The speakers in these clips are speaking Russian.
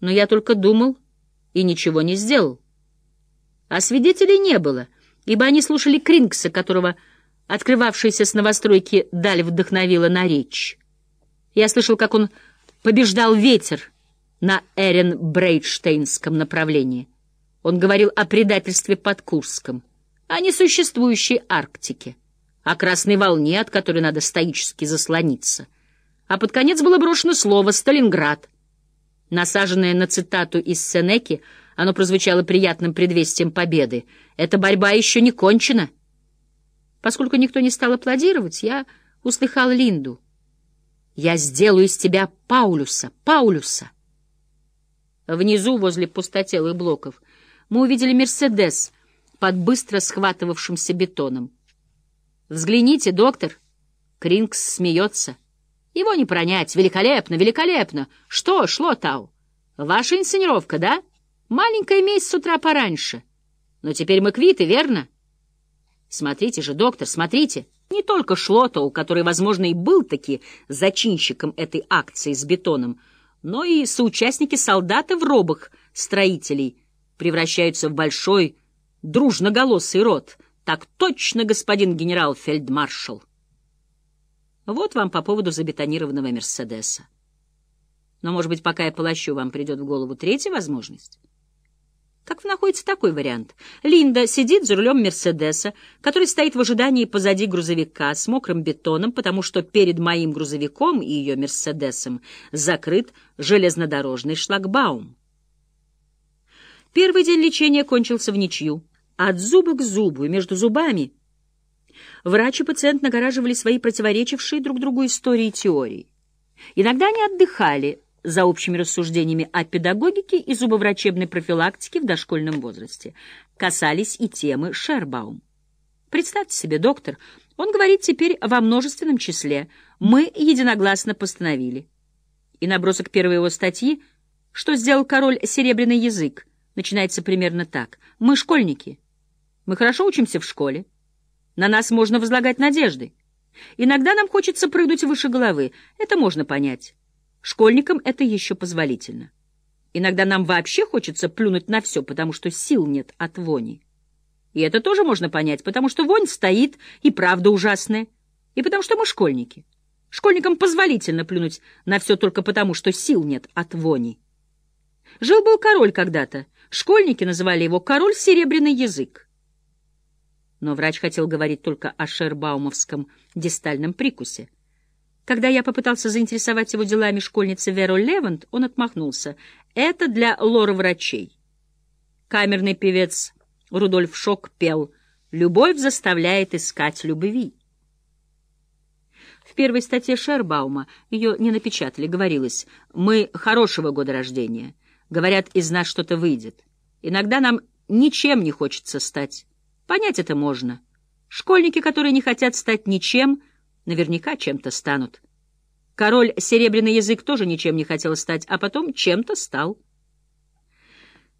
Но я только думал и ничего не сделал. А свидетелей не было, ибо они слушали Крингса, которого открывавшаяся с новостройки даль вдохновила на речь. Я слышал, как он побеждал ветер на Эрен-Брейдштейнском направлении. Он говорил о предательстве под Курском, о несуществующей Арктике, о красной волне, от которой надо стоически заслониться. А под конец было брошено слово «Сталинград». Насаженное на цитату из Сенеки, оно прозвучало приятным предвестием победы. «Эта борьба еще не кончена». Поскольку никто не стал аплодировать, я услыхал Линду. «Я сделаю из тебя Паулюса, Паулюса!» Внизу, возле пустотелых блоков, мы увидели «Мерседес» под быстро схватывавшимся бетоном. «Взгляните, доктор!» Крингс смеется. «Его не пронять! Великолепно, великолепно! Что, шло, Тау? Ваша инсценировка, да? Маленькая месть с утра пораньше. Но теперь мы квиты, верно?» Смотрите же, доктор, смотрите. Не только Шлотоу, который, возможно, и был таки зачинщиком этой акции с бетоном, но и соучастники-солдаты в робах строителей превращаются в большой, дружноголосый род. Так точно, господин генерал-фельдмаршал. Вот вам по поводу забетонированного Мерседеса. Но, может быть, пока я полощу, вам придет в голову третья возможность? Как находится такой вариант? Линда сидит за рулем Мерседеса, который стоит в ожидании позади грузовика с мокрым бетоном, потому что перед моим грузовиком и ее Мерседесом закрыт железнодорожный шлагбаум. Первый день лечения кончился в ничью. От зуба к зубу и между зубами врач и пациент нагораживали свои противоречившие друг другу истории и теории. Иногда они отдыхали, за общими рассуждениями о педагогике и зубоврачебной профилактике в дошкольном возрасте. Касались и темы Шербаум. Представьте себе, доктор, он говорит теперь во множественном числе. Мы единогласно постановили. И набросок первой его статьи «Что сделал король серебряный язык?» начинается примерно так. Мы школьники. Мы хорошо учимся в школе. На нас можно возлагать надежды. Иногда нам хочется прыгнуть выше головы. Это можно понять. Школьникам это еще позволительно. Иногда нам вообще хочется плюнуть на все, потому что сил нет от вони. И это тоже можно понять, потому что вонь стоит, и правда ужасная, и потому что мы школьники. Школьникам позволительно плюнуть на все только потому, что сил нет от вони. Жил-был король когда-то. Школьники называли его «король серебряный язык». Но врач хотел говорить только о шербаумовском дистальном прикусе. Когда я попытался заинтересовать его делами школьницы Веру Левант, он отмахнулся. «Это для лор-врачей». Камерный певец Рудольф Шок пел «Любовь заставляет искать любви». В первой статье Шербаума, ее не напечатали, говорилось «Мы хорошего года рождения». Говорят, из нас что-то выйдет. Иногда нам ничем не хочется стать. Понять это можно. Школьники, которые не хотят стать ничем, наверняка чем-то станут. Король Серебряный Язык тоже ничем не хотел стать, а потом чем-то стал.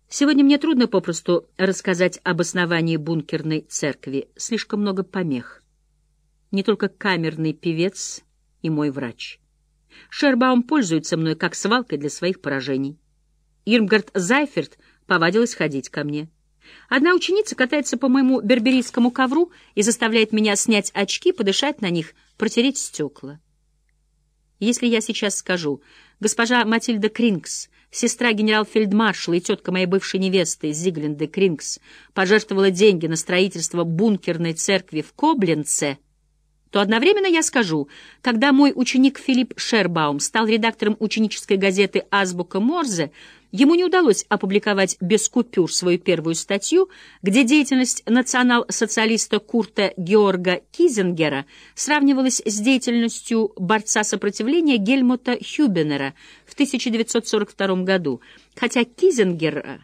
Сегодня мне трудно попросту рассказать об основании бункерной церкви. Слишком много помех. Не только камерный певец и мой врач. Шербаум пользуется мной как свалкой для своих поражений. Ирмгард Зайферт повадилась ходить ко мне. Одна ученица катается по моему берберийскому ковру и заставляет меня снять очки, подышать на них, протереть стекла. Если я сейчас скажу, госпожа Матильда Крингс, сестра генерал-фельдмаршала и тетка моей бывшей невесты Зигленды Крингс, пожертвовала деньги на строительство бункерной церкви в Кобленце, то одновременно я скажу, когда мой ученик Филипп Шербаум стал редактором ученической газеты «Азбука Морзе», Ему не удалось опубликовать без купюр свою первую статью, где деятельность национал-социалиста Курта Георга Кизингера сравнивалась с деятельностью борца сопротивления Гельмута Хюбенера в 1942 году, хотя Кизингер